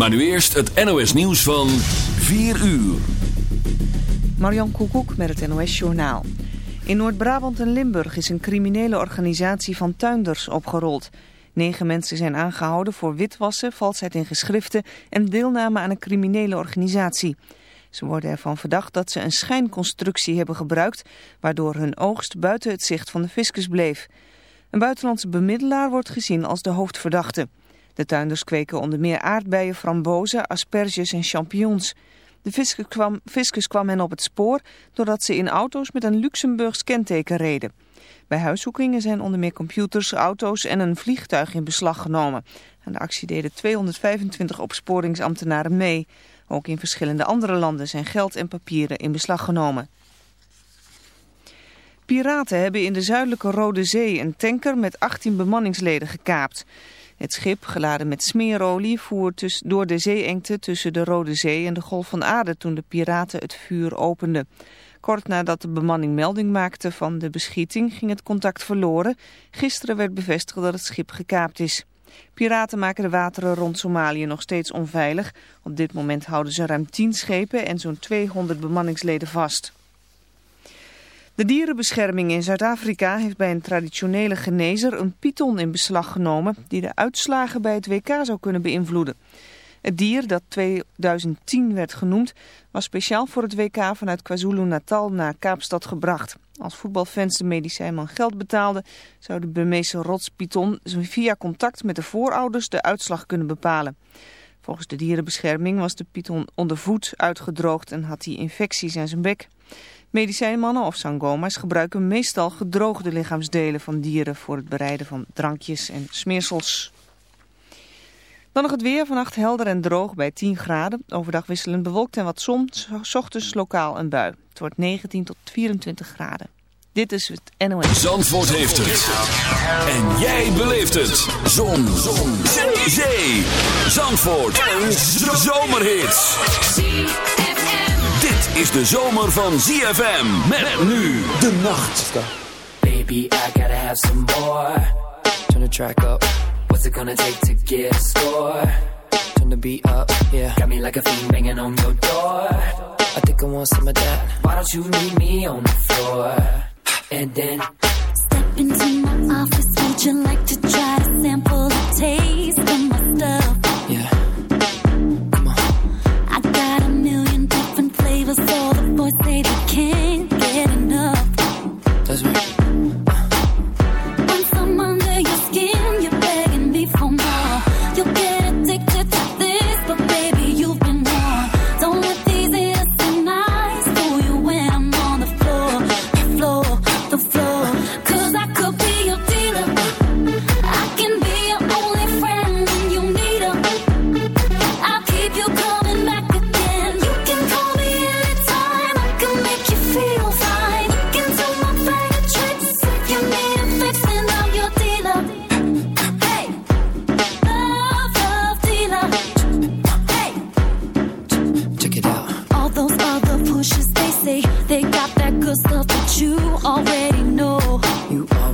Maar nu eerst het NOS nieuws van 4 uur. Marjan Koekoek met het NOS Journaal. In Noord-Brabant en Limburg is een criminele organisatie van tuinders opgerold. Negen mensen zijn aangehouden voor witwassen, valsheid in geschriften en deelname aan een criminele organisatie. Ze worden ervan verdacht dat ze een schijnconstructie hebben gebruikt, waardoor hun oogst buiten het zicht van de fiscus bleef. Een buitenlandse bemiddelaar wordt gezien als de hoofdverdachte. De tuinders kweken onder meer aardbeien, frambozen, asperges en champignons. De fiscus kwam, fiscus kwam hen op het spoor doordat ze in auto's met een Luxemburgs kenteken reden. Bij huiszoekingen zijn onder meer computers, auto's en een vliegtuig in beslag genomen. Aan de actie deden 225 opsporingsambtenaren mee. Ook in verschillende andere landen zijn geld en papieren in beslag genomen. Piraten hebben in de zuidelijke Rode Zee een tanker met 18 bemanningsleden gekaapt. Het schip, geladen met smeerolie, voer dus door de zeeengte tussen de Rode Zee en de Golf van Aden toen de piraten het vuur openden. Kort nadat de bemanning melding maakte van de beschieting ging het contact verloren. Gisteren werd bevestigd dat het schip gekaapt is. Piraten maken de wateren rond Somalië nog steeds onveilig. Op dit moment houden ze ruim 10 schepen en zo'n 200 bemanningsleden vast. De dierenbescherming in Zuid-Afrika heeft bij een traditionele genezer een python in beslag genomen die de uitslagen bij het WK zou kunnen beïnvloeden. Het dier, dat 2010 werd genoemd, was speciaal voor het WK vanuit KwaZulu-Natal naar Kaapstad gebracht. Als voetbalfans de medicijnman geld betaalden, zou de Burmeese rotspython via contact met de voorouders de uitslag kunnen bepalen. Volgens de dierenbescherming was de python onder voet uitgedroogd en had hij infecties aan zijn bek. Medicijnmannen of sangoma's gebruiken meestal gedroogde lichaamsdelen van dieren voor het bereiden van drankjes en smeersels. Dan nog het weer, vannacht helder en droog bij 10 graden. Overdag wisselend bewolkt en wat zon, ochtends lokaal een bui. Het wordt 19 tot 24 graden. Dit is het NOS. Zandvoort heeft het. En jij beleeft het. Zon. zon. Zee. Zandvoort. Een zomerhit. Dit is de zomer van ZFM. Met nu de nacht. Baby, I gotta have some more. Turn the track up. What's it gonna take to get a score? Turn the beat up, yeah. Got me like a fiend banging on your door. I think I want some of that. Why don't you meet me on the floor? And then step into my office. Would you like to try to sample the taste say that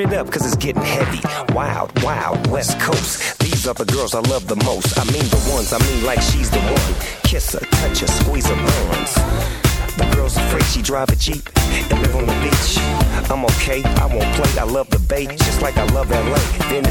it up, cause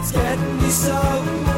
it's getting me so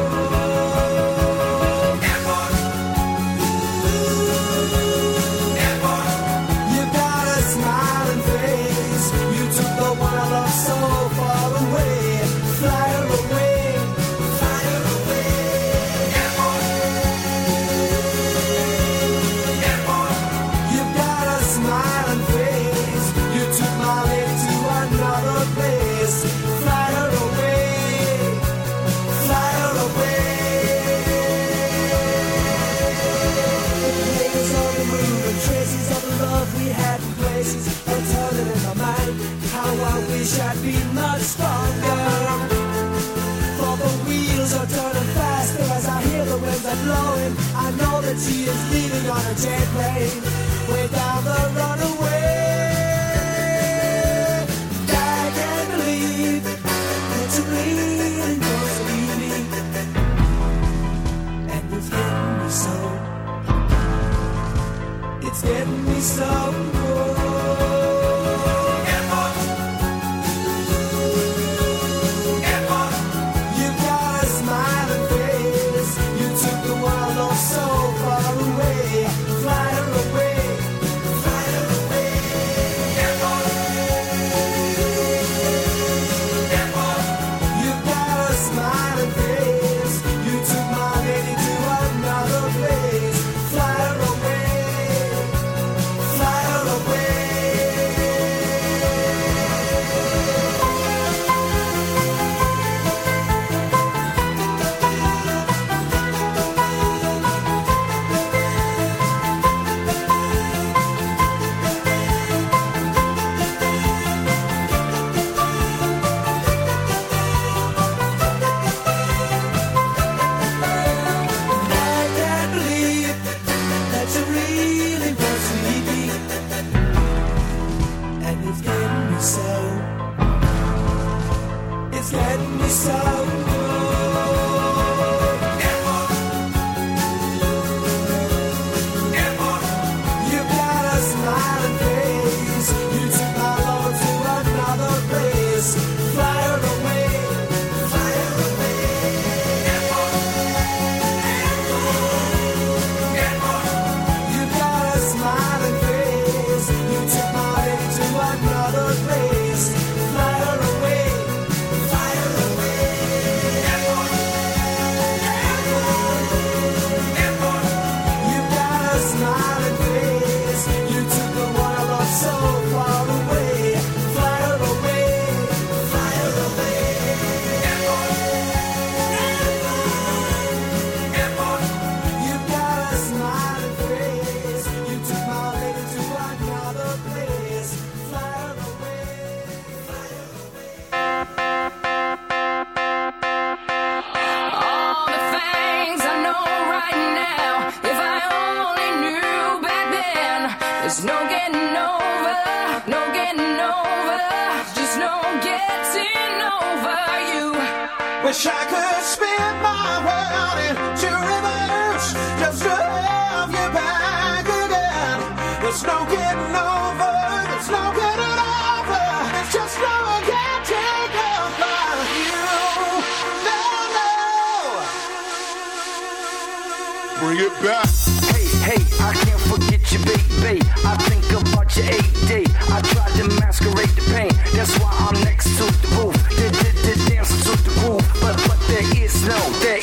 She is leaving on a jet plane without down the runaway. I can't believe that you're bleeding, cause leaving. And it's getting me so. It's getting me so cold. bring it back. Hey, hey, I can't forget you, baby. I think about your AD. I tried to masquerade the pain. That's why I'm next to the roof. dancing to the roof. But, but there is no, there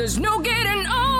There's no getting over.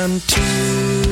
and two.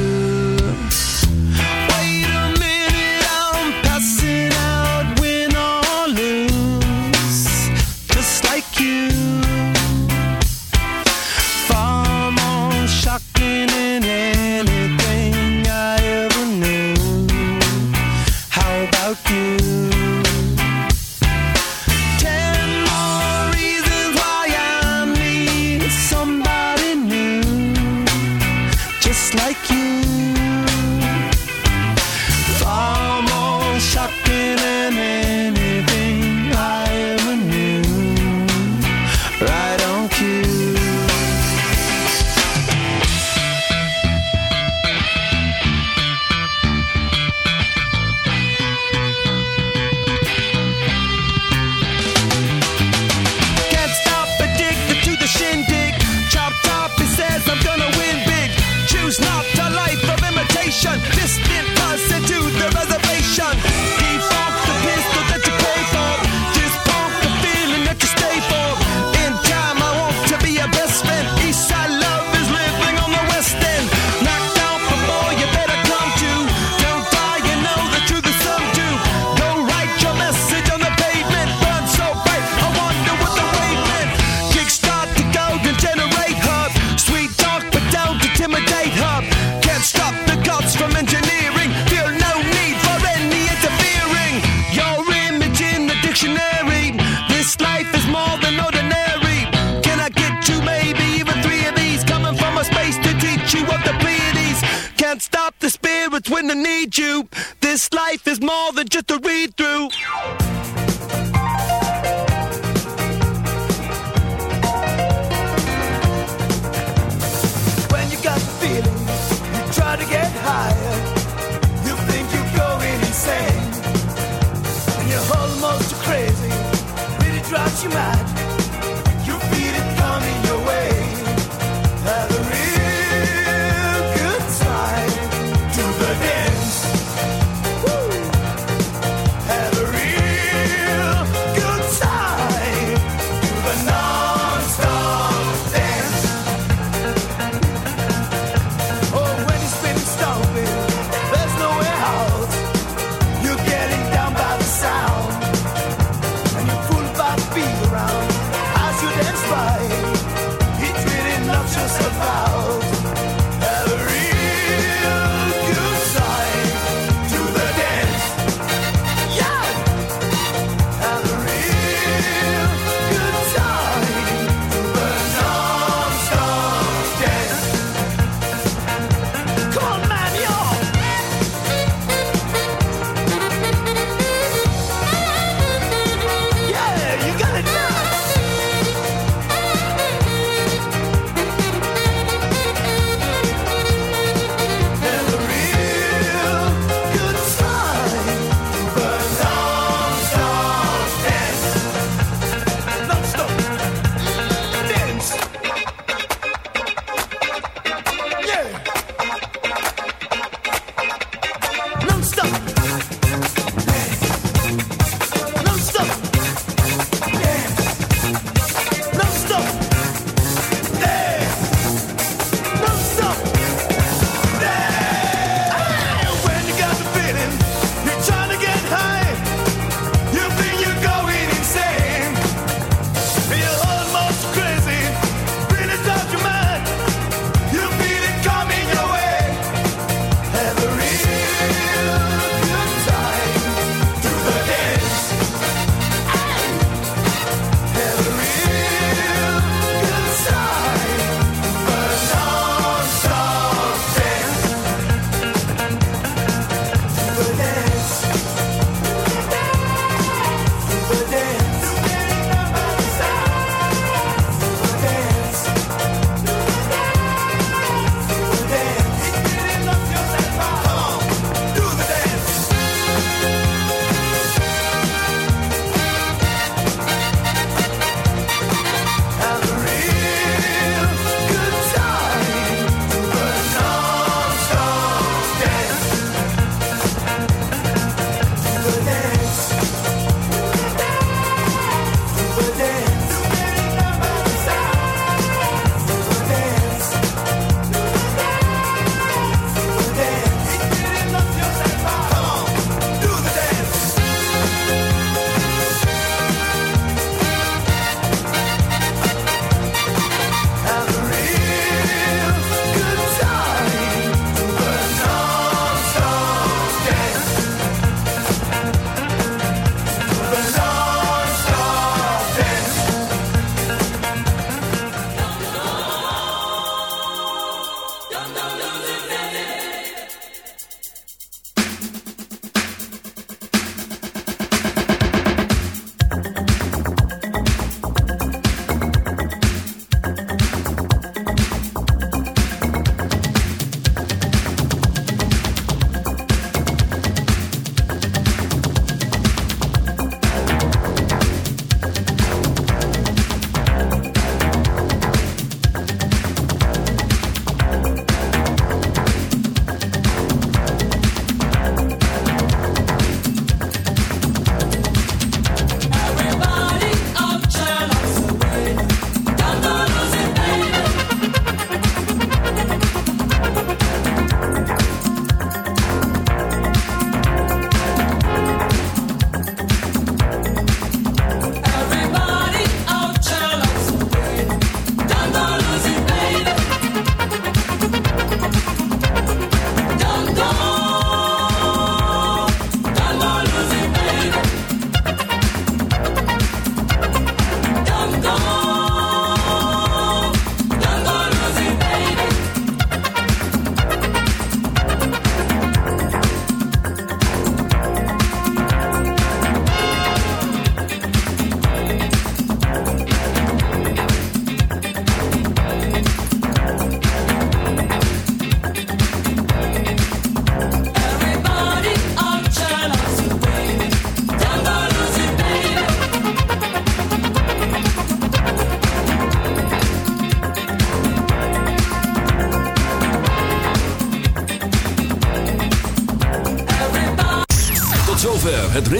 too much.